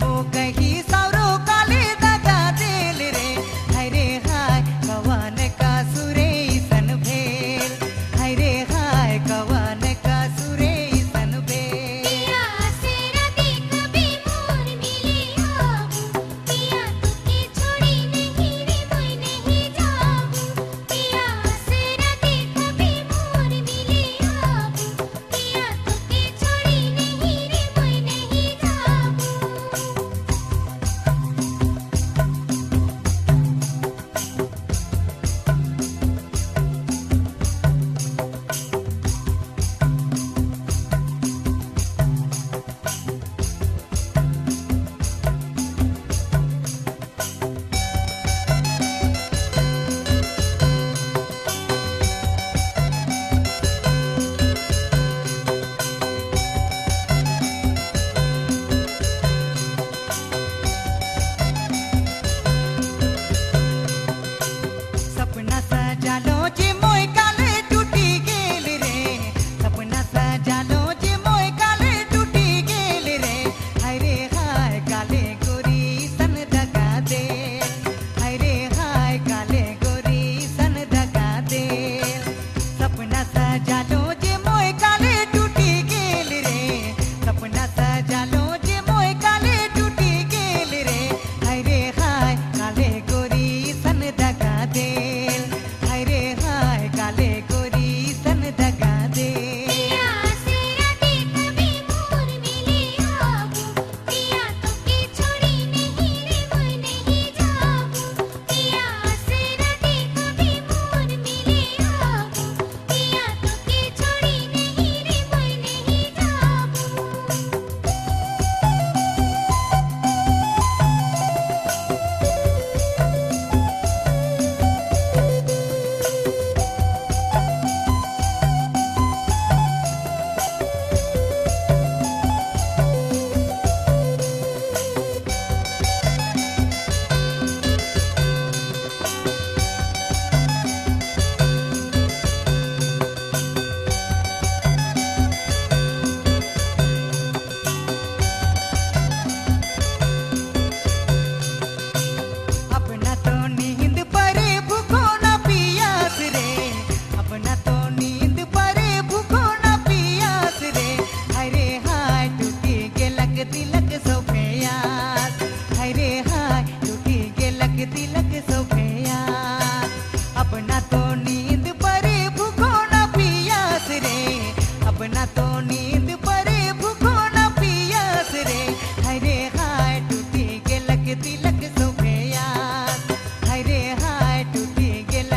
toca.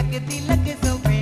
like it, they like it so